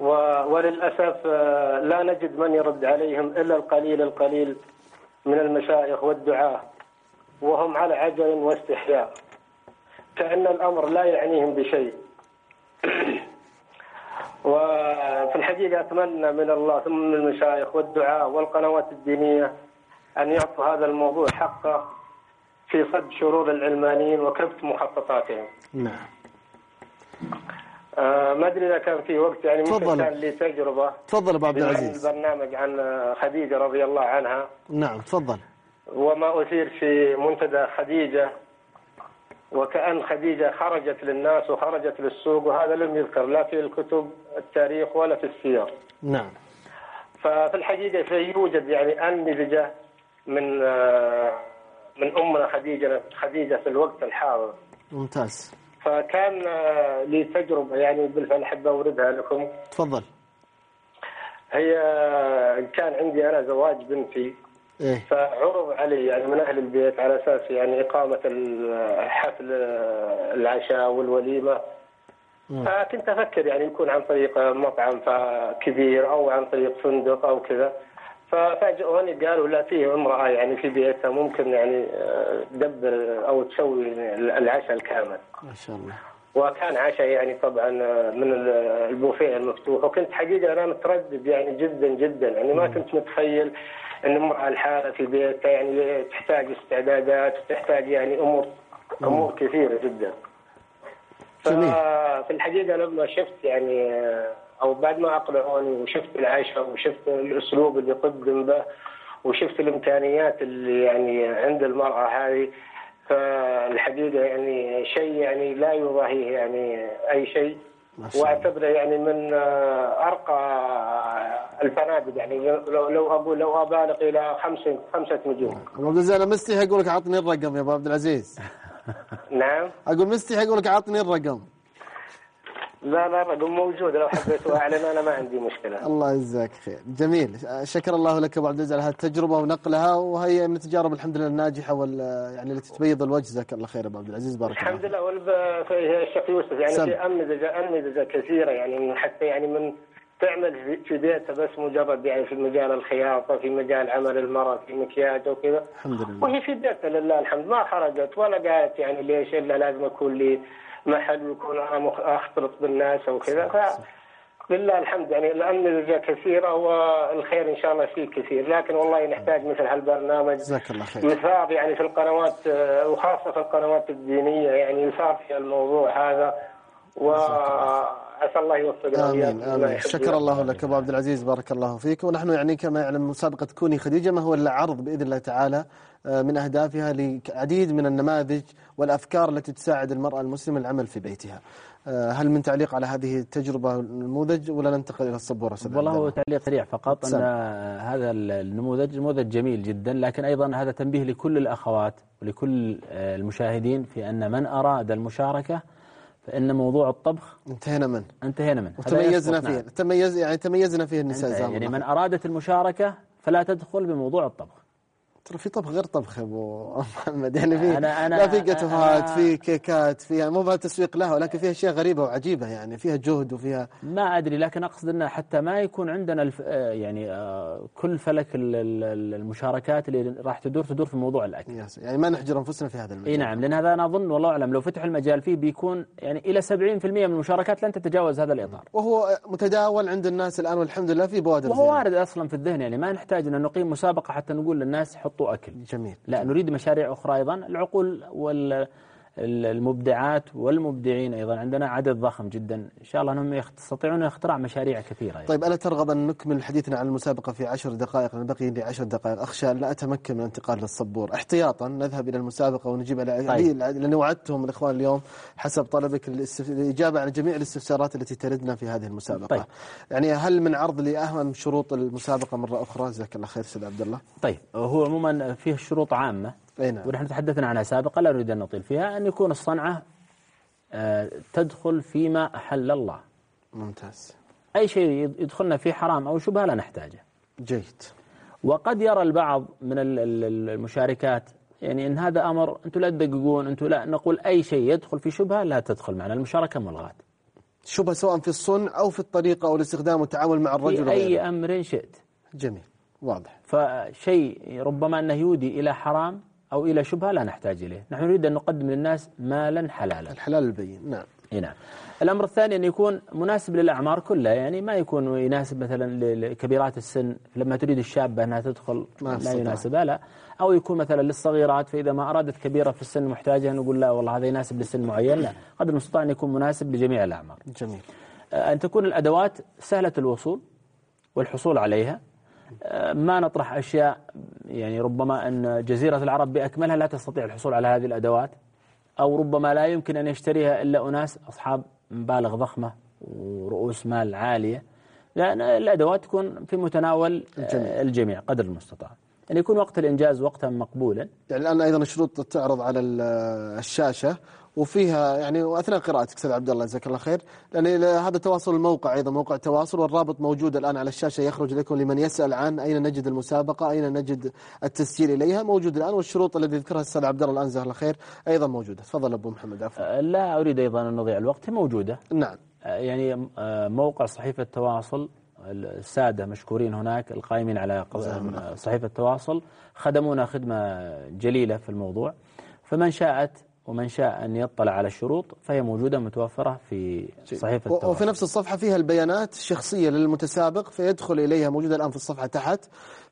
و- وللأسف آه، لا نجد من يرد عليهم إلا القليل القليل من المشايخ والدعاة. وهم على عجل واستحياء. كأن الأمر لا يعنيهم بشيء. وفي الحقيقة أتمنى من الله ثم من المشايخ والدعاة والقنوات الدينية أن يعطوا هذا الموضوع حقه في صد شرور العلمانيين وكبت مخططاتهم. نعم. آه، ما أدري إذا كان في وقت يعني. ممكن كان لي تجربة. تفضل أبو عبد العزيز. البرنامج عن خديجة رضي الله عنها. نعم تفضل. وما أثير في منتدى خديجة وكأن خديجة خرجت للناس وخرجت للسوق وهذا لم يذكر لا في الكتب التاريخ ولا في السير. نعم. ففي الحقيقة فيوجد يعني أنمذجة من آه، من أمنا خديجة خديجة في الوقت الحاضر. ممتاز. فكان آه، لي تجربة يعني بالفعل أحب أوردها لكم. تفضل. هي كان عندي أنا زواج بنتي. إيه. فعرض علي يعني من أهل البيت على أساس يعني إقامة الحفل العشاء والوليمة. مم. فكنت أفكر يعني يكون عن طريق مطعم كبير أو عن طريق فندق أو كذا. ففاجئوني قالوا لا فيه امرأة يعني في بيتها ممكن يعني آه، تدبر أو تسوي العشاء الكامل. ما شاء الله. وكان عشاء يعني طبعا من البوفيه المفتوح. وكنت حقيقة أنا متردد يعني جدا جدا. يعني ما كنت متخيل إن امراه الحاله في بيتها يعني تحتاج استعدادات وتحتاج يعني أمور أمور كثيرة جدا. ففي الحقيقة لما شفت يعني أو بعد ما اقنعوني وشفت العشاء وشفت الأسلوب اللي قدم به وشفت الإمكانيات اللي يعني عند المرأة هذه فالحقيقة يعني شيء يعني لا يضاهيه يعني أي شيء. وأعتبره يعني من أرقى الفنادق يعني لو لو أقول لو أبالغ إلى خمسه خمسة نجوم. أبو عبد العزيز أنا مستحي أقول لك عطني الرقم يا أبو عبد العزيز. نعم. أقول مستحي أقول لك عطني الرقم. لا لا الرقم موجود. لو حبيت أعلن أنا ما عندي مشكلة. الله يجزاك خير. جميل. شكر الله لك أبو عبد العزيز على هذه التجربه ونقلها وهي من التجارب الحمد لله الناجحة وال يعني التي تبيض الوجه. جزاك الله خير أبو عبد العزيز. بارك الله الحمد. لله والب- في الشيخ يوسف يعني سم. في انمذجه انمذجه كثيرة يعني حتى يعني من تعمل في- بيتها بس مجرد يعني في مجال الخياطة في مجال عمل المراه في مكياج وكذا. الحمد لله. وهي في بيتها لله الحمد. ما خرجت ولا قالت يعني ليش إلا لازم أكون لي محل ويكون أنا أختلط بالناس أو كذا. ف لله الحمد يعني الأمن كثيرة والخير إن شاء الله فيه كثير. لكن والله نحتاج مثل هالبرنامج. جزاك الله خير. يثار يعني في القنوات آه، وخاصة في القنوات الدينية يعني يثار في الموضوع هذا. وعسى الله يوفقنا آمين آمين شكر. الله لك أبو عبد العزيز بارك الله فيك ونحن يعني كما يعلم مسابقه كوني خديجة ما هو إلا عرض بإذن الله تعالى آه، من أهدافها لعديد من النماذج والأفكار التي تساعد المرأة المسلمة العمل في بيتها. آه، هل من تعليق على هذه التجربة والنموذج ولا ننتقل إلى الصبوره والله هو؟ تعليق سريع فقط سم. هذا النموذج نموذج جميل جدا لكن أيضا هذا تنبيه لكل الأخوات ولكل آه، المشاهدين في أن من أراد المشاركة فإن موضوع الطبخ انتهينا منه. انتهينا منه. وتميزنا فيه. نعم. تميز يعني تميزنا فيه النساء يعني من أرادت المشاركة فلا تدخل بموضوع الطبخ. ترى في طبخ غير طبخ أبو محمد. يعني في أنا- أنا- لا في جاتوهات أنا- في كيكات في مو بها تسويق لها ولكن فيها أشياء غريبة وعجيبة يعني فيها جهد وفيها ما أدري لكن أقصد أن حتى ما يكون عندنا الف... آه، يعني آه، كل فلك ال- ال- المشاركات اللي راح تدور تدور في موضوع الأكل. ياس يعني ما نحجر أنفسنا في هذا المجال. إي نعم لأن هذا أنا أظن والله أعلم لو فتح المجال فيه بيكون يعني إلى 70% من المشاركات لن تتجاوز هذا الإطار. وهو متداول عند الناس الآن والحمد لله في بوادر وهو. وارد أصلا في الذهن يعني ما نحتاج إن نقيم مسابقة حتى نقول للناس حطوا أكل. جميل. لا نريد مشاريع أخرى أيضا العقول والمبدعات والمبدعين أيضا. عندنا عدد ضخم جدا. إن شاء الله أنهم يستطيعون اختراع مشاريع كثيرة يعني. طيب ألا ترغب أن نكمل حديثنا عن المسابقة في عشر دقائق؟ لأن بقي لي عشر دقائق. أخشى أن لا أتمكن من الانتقال للصبور. احتياطا نذهب إلى المسابقة ونجيب على طيب. لاني وعدتهم الإخوان اليوم حسب طلبك الاستف... الإجابة على جميع الاستفسارات التي تردنا في هذه المسابقة. طيب. يعني هل من عرض لأهم شروط المسابقة مرة أخرى؟ جزاك الله خير أستاذ عبد الله. طيب. هو عموما فيه شروط نعم ونحن تحدثنا عنها سابقا لا نريد أن نطيل فيها أن يكون الصنعة آه، تدخل فيما أحل الله. ممتاز. أي شيء يدخلنا فيه حرام أو شبهة لا نحتاجه. جيد. وقد يرى البعض من ال- ال- المشاركات يعني إن هذا أمر أنتم لا تدققون أنتم لا نقول أي شيء يدخل في شبهة لا تدخل معنا. المشاركة ملغاة. شبهة سواء في الصنع أو في الطريقة أو الاستخدام والتعامل مع الرجل في أي وغيره. أمر شئت. جميل. واضح. فشيء ربما أنه يودي إلى حرام أو إلى شبهة لا نحتاج إليه، نحن نريد أن نقدم للناس مالا حلالا. الحلال البين نعم نعم. الأمر الثاني أن يكون مناسب للأعمار كلها، يعني ما يكون يناسب مثلا لكبيرات السن لما تريد الشابة أنها تدخل ما لا. يناسبها لا، أو يكون مثلا للصغيرات فإذا ما أرادت كبيرة في السن محتاجة نقول لا والله هذا يناسب لسن معين، لا، قدر المستطاع أن يكون مناسب لجميع الأعمار. جميل أن تكون الأدوات سهلة الوصول والحصول عليها ما نطرح أشياء يعني ربما أن جزيرة العرب بأكملها لا تستطيع الحصول على هذه الأدوات أو ربما لا يمكن أن يشتريها إلا أناس أصحاب مبالغ ضخمة ورؤوس مال عالية لأن الأدوات تكون في متناول آه، الجميع. الجميع قدر المستطاع أن يكون وقت الإنجاز وقتا مقبولا يعني الآن أيضا الشروط تعرض على ال- الشاشة وفيها يعني واثناء قراءتك أستاذ عبد الله جزاك الله خير. لأن هذا تواصل الموقع أيضا موقع تواصل والرابط موجود الآن على الشاشة يخرج لكم لمن يسأل عن أين نجد المسابقة أين نجد التسجيل إليها موجود الآن والشروط التي ذكرها الاستاذ عبد الله الآن جزاه الله خير أيضا موجودة. تفضل أبو محمد عفوا. آه، لا أريد أيضا أن نضيع الوقت هي موجودة. نعم. يعني آه، موقع صحيفة التواصل السادة مشكورين هناك القائمين على صحيفة التواصل خدمونا خدمة جليلة في الموضوع. فمن شاءت ومن شاء أن يطلع على الشروط فهي موجودة متوفرة في صحيفة و- وفي نفس الصفحة فيها البيانات الشخصية للمتسابق فيدخل إليها موجودة الآن في الصفحة تحت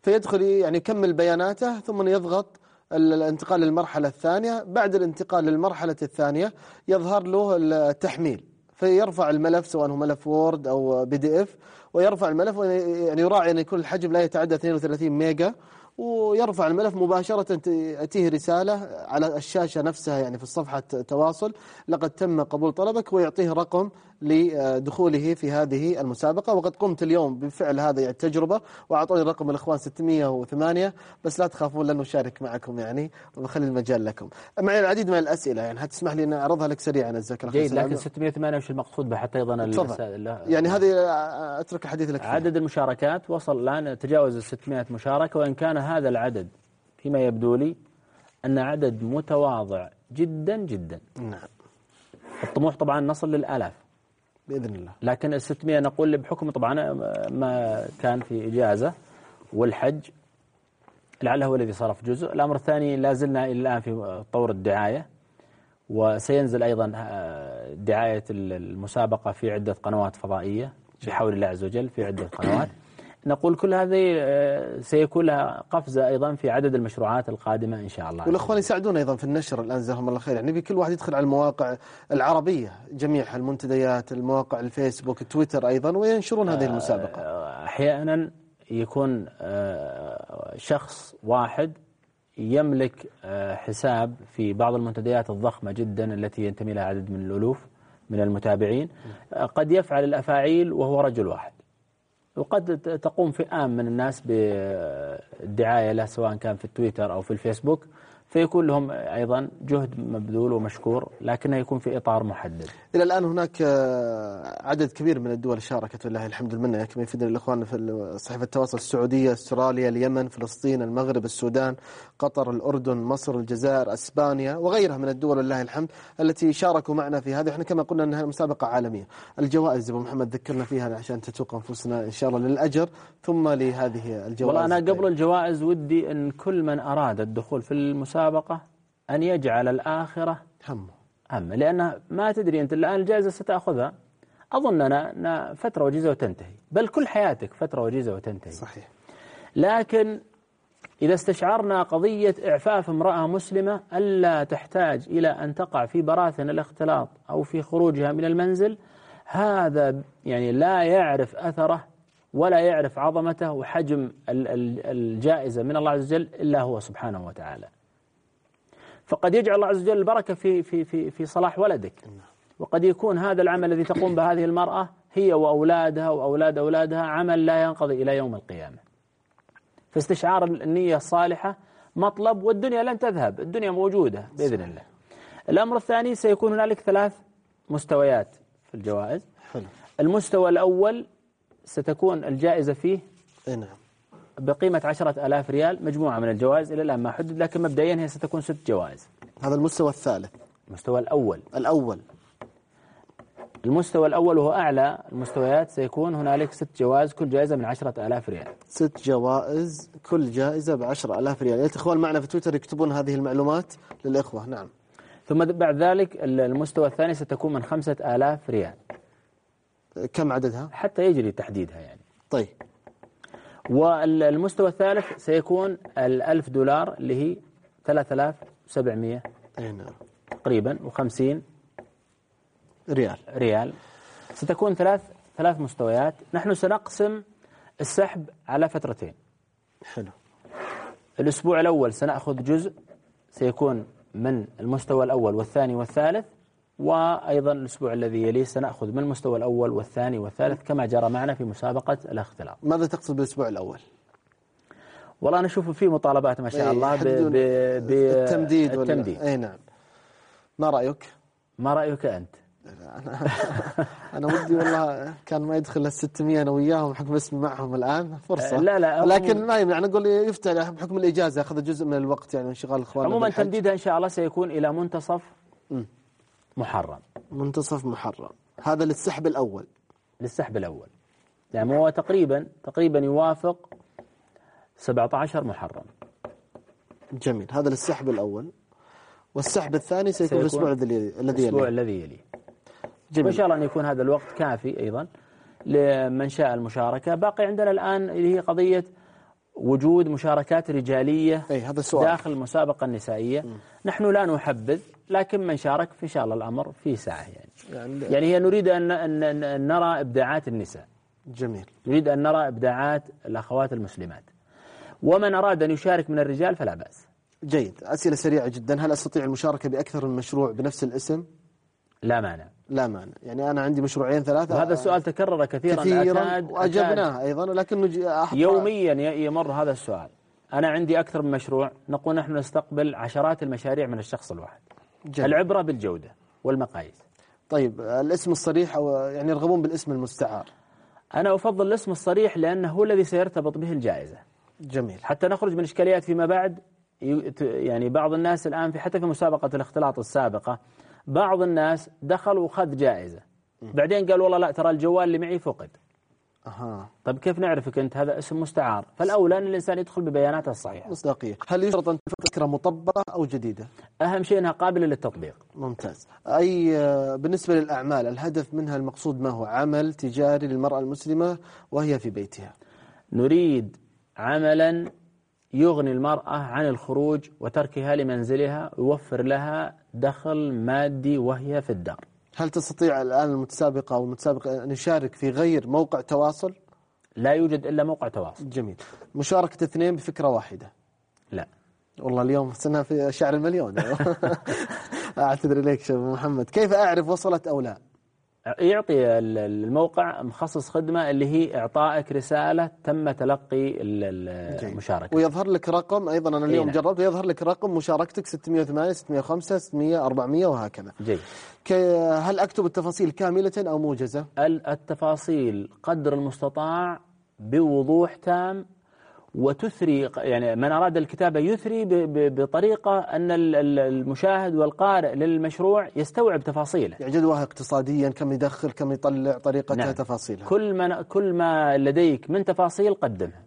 فيدخل يعني يكمل بياناته ثم يضغط ال- الانتقال للمرحلة الثانية بعد الانتقال للمرحلة الثانية يظهر له التحميل فيرفع الملف سواء هو ملف Word أو PDF ويرفع الملف يعني يراعي أن يكون الحجم لا يتعدى 32 ميجا. ويرفع الملف مباشرة تأتيه رسالة على الشاشة نفسها يعني في الصفحة تواصل. لقد تم قبول طلبك ويعطيه رقم لدخوله في هذه المسابقة. وقد قمت اليوم بفعل هذه يعني التجربة وأعطوني رقم الإخوان 608 بس لا تخافون لن نشارك معكم يعني. وبخلي المجال لكم. معي العديد من الأسئلة يعني. هتسمح لي أن أعرضها لك سريعا خير جيد لكن أستاذ 608 وش المقصود به حتى أيضا يعني هذه أترك الحديث لك. عدد المشاركات. وصل الآن تجاوز ال 600 مشاركة. وإن كان هذا العدد فيما يبدو لي أن عدد متواضع جدا جدا. نعم. الطموح طبعا نصل للآلاف. بإذن الله. لكن ال 600 نقول بحكم طبعا ما كان في إجازة والحج لعله هو الذي صرف جزء. الأمر الثاني لا زلنا إلى الآن في طور الدعاية وسينزل أيضا آه، دعاية المسابقة في عدة قنوات فضائية بحول الله عز وجل في عدة قنوات. نقول كل هذه آه، سيكون لها قفزة أيضا في عدد المشروعات القادمة إن شاء الله. والإخوان يساعدون أيضا في النشر الآن جزاهم الله خير. يعني بكل واحد يدخل على المواقع العربية جميعها المنتديات المواقع الفيسبوك تويتر أيضا وينشرون هذه المسابقة. آه، أحيانا يكون آه، شخص واحد يملك آه، حساب في بعض المنتديات الضخمة جدا التي ينتمي لها عدد من الألوف من المتابعين. آه، قد يفعل الأفاعيل وهو رجل واحد. وقد تقوم فئام من الناس بالدعاية له سواء كان في التويتر أو في الفيسبوك. فيكون لهم أيضا جهد مبذول ومشكور لكنه يكون في إطار محدد إلى الآن هناك آه، عدد كبير من الدول شاركت ولله الحمد المنه كما يفيدنا الإخوان في صحيفة التواصل السعودية، أستراليا، اليمن، فلسطين، المغرب، السودان، قطر، الأردن، مصر، الجزائر، أسبانيا وغيرها من الدول ولله الحمد التي شاركوا معنا في هذه، إحنا كما قلنا أنها مسابقة عالمية. الجوائز أبو محمد ذكرنا فيها عشان تتوق أنفسنا إن شاء الله للأجر ثم لهذه الجوائز. والله أنا قبل الجوائز ودي أن كل من أراد الدخول في المسابقة أن يجعل الآخرة همه أهم لأن ما تدري أنت الآن الجائزة ستأخذها. أظن أنا أن فترة وجيزة وتنتهي بل كل حياتك فترة وجيزة وتنتهي. صحيح. لكن إذا استشعرنا قضية إعفاف امرأة مسلمة ألا تحتاج إلى أن تقع في براثن الاختلاط أو في خروجها من المنزل هذا يعني لا يعرف أثره ولا يعرف عظمته وحجم ال- ال- الجائزة من الله عز وجل إلا هو سبحانه وتعالى. فقد يجعل الله عز وجل البركة في في في في صلاح ولدك. وقد يكون هذا العمل الذي تقوم بهذه المرأة هي وأولادها وأولاد أولادها عمل لا ينقضي إلى يوم القيامة. فاستشعار النية الصالحة مطلب والدنيا لن تذهب الدنيا موجودة بإذن الله. الأمر الثاني سيكون هنالك ثلاث مستويات في الجوائز. حلو. المستوى الأول ستكون الجائزة فيه اي نعم. بقيمة عشرة ألاف ريال مجموعة من الجوائز إلى الآن ما حدد لكن مبدئيا هي ستكون ست جوائز. هذا المستوى الثالث، المستوى الأول. الأول. المستوى الأول وهو أعلى المستويات سيكون هنالك ست جوائز كل جائزة من عشرة ألاف ريال. ست جوائز كل جائزة بعشرة ألاف ريال. يا ريت الإخوان معنا في تويتر يكتبون هذه المعلومات للإخوة. نعم. ثم بعد ذلك المستوى الثاني ستكون من خمسة آلاف ريال. كم عددها؟ حتى يجري تحديدها يعني. طيب. والمستوى الثالث سيكون الألف دولار اللي هي 3700 أي نعم. تقريبا و50 ريال. ريال. ستكون ثلاث ثلاث مستويات. نحن سنقسم السحب على فترتين. حلو. الأسبوع الأول سنأخذ جزء سيكون من المستوى الأول والثاني والثالث. وأيضا الأسبوع الذي يليه سنأخذ من المستوى الأول والثاني والثالث كما جرى معنا في مسابقة الاختلاط ماذا تقصد بالأسبوع الأول؟ والله أنا أشوف في مطالبات ما شاء إيه، الله ب- يحددون ب- التمديد أي نعم ما رأيك؟ ما رأيك أنت؟ أنا, أنا ودي والله كان ما يدخل ال 600 أنا وياهم بحكم اسمي معهم الآن فرصة لا، لا، لكن ما يمنع نقول يفتح بحكم الإجازة يأخذ جزء من الوقت يعني انشغال الإخوان عموما. تمديدها إن شاء الله سيكون إلى منتصف مم. محرم. منتصف محرم. هذا للسحب الأول. للسحب الأول. يعني هو تقريبا تقريبا يوافق 17 محرم. جميل. هذا للسحب الأول. والسحب الثاني سيكون, في سيكون الأسبوع الذي الذي الأسبوع يليه. الذي يليه. وإن جميل شاء الله أن يكون هذا الوقت كافي أيضا لمن شاء المشاركة. باقي عندنا الآن اللي هي قضية وجود مشاركات رجالية أي هذا السؤال داخل المسابقة النسائية. نحن لا نحبذ لكن من شارك فإن شاء الله الأمر في ساعة يعني. يعني يعني هي نريد أن, أن, أن نرى إبداعات النساء. جميل. نريد أن نرى إبداعات الأخوات المسلمات. ومن أراد أن يشارك من الرجال فلا بأس. جيد. أسئلة سريعة جدا. هل أستطيع المشاركة بأكثر من مشروع بنفس الاسم؟ لا مانع. لا مانع. يعني أنا عندي مشروعين ثلاثة. وهذا السؤال تكرر كثيرا. كثيرا. وأجبناه أيضا لكن يوميا يمر هذا السؤال. أنا عندي أكثر من مشروع. نقول نحن نستقبل عشرات المشاريع من الشخص الواحد. جميل. العبرة بالجودة والمقاييس. طيب الاسم الصريح أو يعني يرغبون بالاسم المستعار. أنا أفضل الاسم الصريح لأنه هو الذي سيرتبط به الجائزة. جميل. حتى نخرج من إشكاليات فيما بعد يعني بعض الناس الآن في حتى في مسابقة الاختلاط السابقة بعض الناس دخل وخذ جائزة. بعدين قال والله لا ترى الجوال اللي معي فقد. أها. طيب كيف نعرفك أنت؟ هذا اسم مستعار. فالأولى أن الإنسان يدخل ببياناته الصحيحة. مصداقية هل يشترط أن تكون فكرة مطبقة أو جديدة؟ أهم شيء أنها قابلة للتطبيق. ممتاز. أي آه، بالنسبة للأعمال الهدف منها المقصود ما هو؟ عمل تجاري للمرأة المسلمة وهي في بيتها. نريد عملا يغني المرأة عن الخروج وتركها لمنزلها ويوفر لها دخل مادي وهي في الدار. هل تستطيع الآن المتسابقة أو المتسابق أن يشارك في غير موقع تواصل؟ لا يوجد إلا موقع تواصل. جميل. مشاركة اثنين بفكرة واحدة. لا. والله اليوم سنة في شعر المليون. أعتذر إليك شيخ محمد. كيف أعرف وصلت أو لا؟ يعطي ال- الموقع مخصص خدمة اللي هي إعطائك رسالة تم تلقي ال- ال- المشاركة. ويظهر لك رقم أيضا أنا اليوم إيه نعم. جربت ويظهر لك رقم مشاركتك 608 605 600 400 وهكذا. جيد. هل أكتب التفاصيل كاملة أو موجزة؟ ال- التفاصيل قدر المستطاع بوضوح تام وتثري يعني من أراد الكتابة يثري بطريقة أن ال- ال- المشاهد والقارئ للمشروع يستوعب تفاصيله. يعني جدواها اقتصاديا كم يدخل كم يطلع طريقتها نعم. تفاصيلها. كل ما كل ما لديك من تفاصيل قدمها.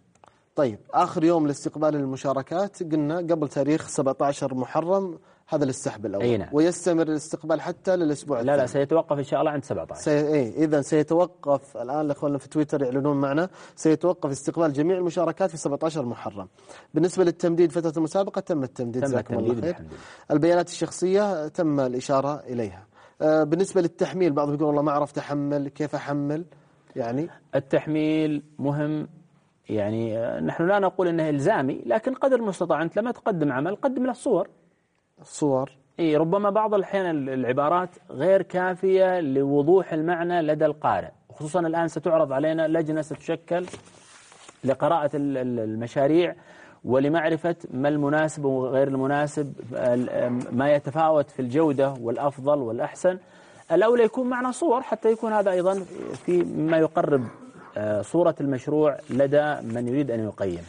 طيب آخر يوم لاستقبال المشاركات قلنا قبل تاريخ 17 محرم هذا للسحب الأول. أي نعم. ويستمر الاستقبال حتى للأسبوع لا لا الثاني. سيتوقف إن شاء الله عند 17 سي... إيه إذا سيتوقف الآن الأخوان في تويتر يعلنون معنا. سيتوقف استقبال جميع المشاركات في 17 محرم بالنسبة للتمديد فترة المسابقة تم التمديد. تم جزاكم الله التمديد خير. البيانات الشخصية تم الإشارة إليها. آه، بالنسبة للتحميل بعضهم يقول والله ما عرفت أحمل كيف أحمل؟ يعني؟ التحميل مهم. يعني آه، نحن لا نقول إنه إلزامي لكن قدر المستطاع أنت لما تقدم عمل قدم له صور. صور إي ربما بعض الاحيان العبارات غير كافية لوضوح المعنى لدى القارئ. خصوصا الآن ستعرض علينا لجنة ستشكل ال- المشاريع ولمعرفة ما المناسب وغير المناسب ال- ما يتفاوت في الجودة والأفضل والأحسن. الأولى يكون معنا صور حتى يكون هذا أيضا في ما يقرب آه، صورة المشروع لدى من يريد أن يقيمها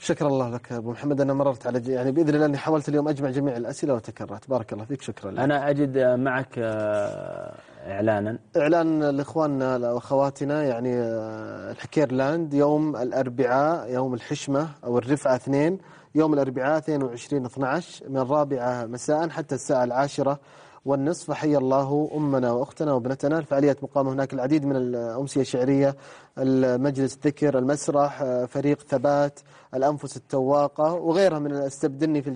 شكرا الله لك أبو محمد. أنا مررت على يعني بإذن الله أني حاولت اليوم أجمع جميع الأسئلة وتكررت بارك الله فيك. شكرا لك. أنا أجد معك آه، إعلانا. إعلان لإخواننا وأخواتنا يعني آه، الحكيرلاند يوم الأربعاء يوم الحشمة أو الرفعة اثنين يوم الأربعاء 22 12 من الرابعه مساء حتى الساعة العاشرة والنصف. حي الله أمنا وأختنا وابنتنا. الفعاليات مقامه هناك العديد من الأمسية الشعرية المجلس ذكر المسرح آه، فريق ثبات الأنفس التواقة وغيرها من استبدلني في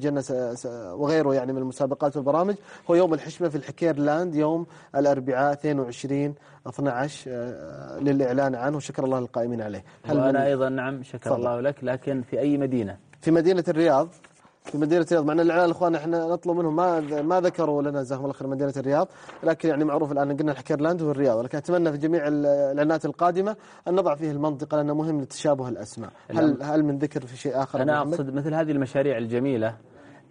س- وغيره يعني من المسابقات والبرامج. هو يوم الحشمة في الحكيرلاند يوم الأربعاء 22 12 آه، للإعلان عنه. وشكر الله للقائمين عليه. وأنا أيضا نعم شكر تفضل. الله لك. لكن في أي مدينة؟ في مدينة الرياض. في مدينة الرياض. مع أن الإعلان الأخوان إحنا نطلب منهم ما ما ذكروا لنا جزاهم الله خير مدينة الرياض لكن يعني معروف الآن قلنا الحكيرلاند هو الرياض. لكن أتمنى في جميع ال- الإعلانات القادمة أن نضع فيه المنطقة لأنه مهم لتشابه الأسماء. هل هل من ذكر في شيء آخر أنا؟ أقصد مثل هذه المشاريع الجميلة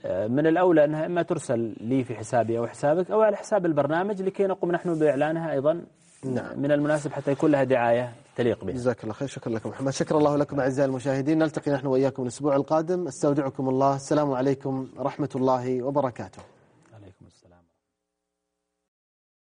آه، من الأولى أنها إما ترسل لي في حسابي أو حسابك أو على حساب البرنامج لكي نقوم نحن بإعلانها أيضا نعم. من المناسب حتى يكون لها دعاية. تليق بها. جزاك الله خير. شكرا لكم محمد. شكر الله لكم أعزائي المشاهدين. نلتقي نحن وإياكم الأسبوع القادم. أستودعكم الله. السلام عليكم ورحمة الله وبركاته.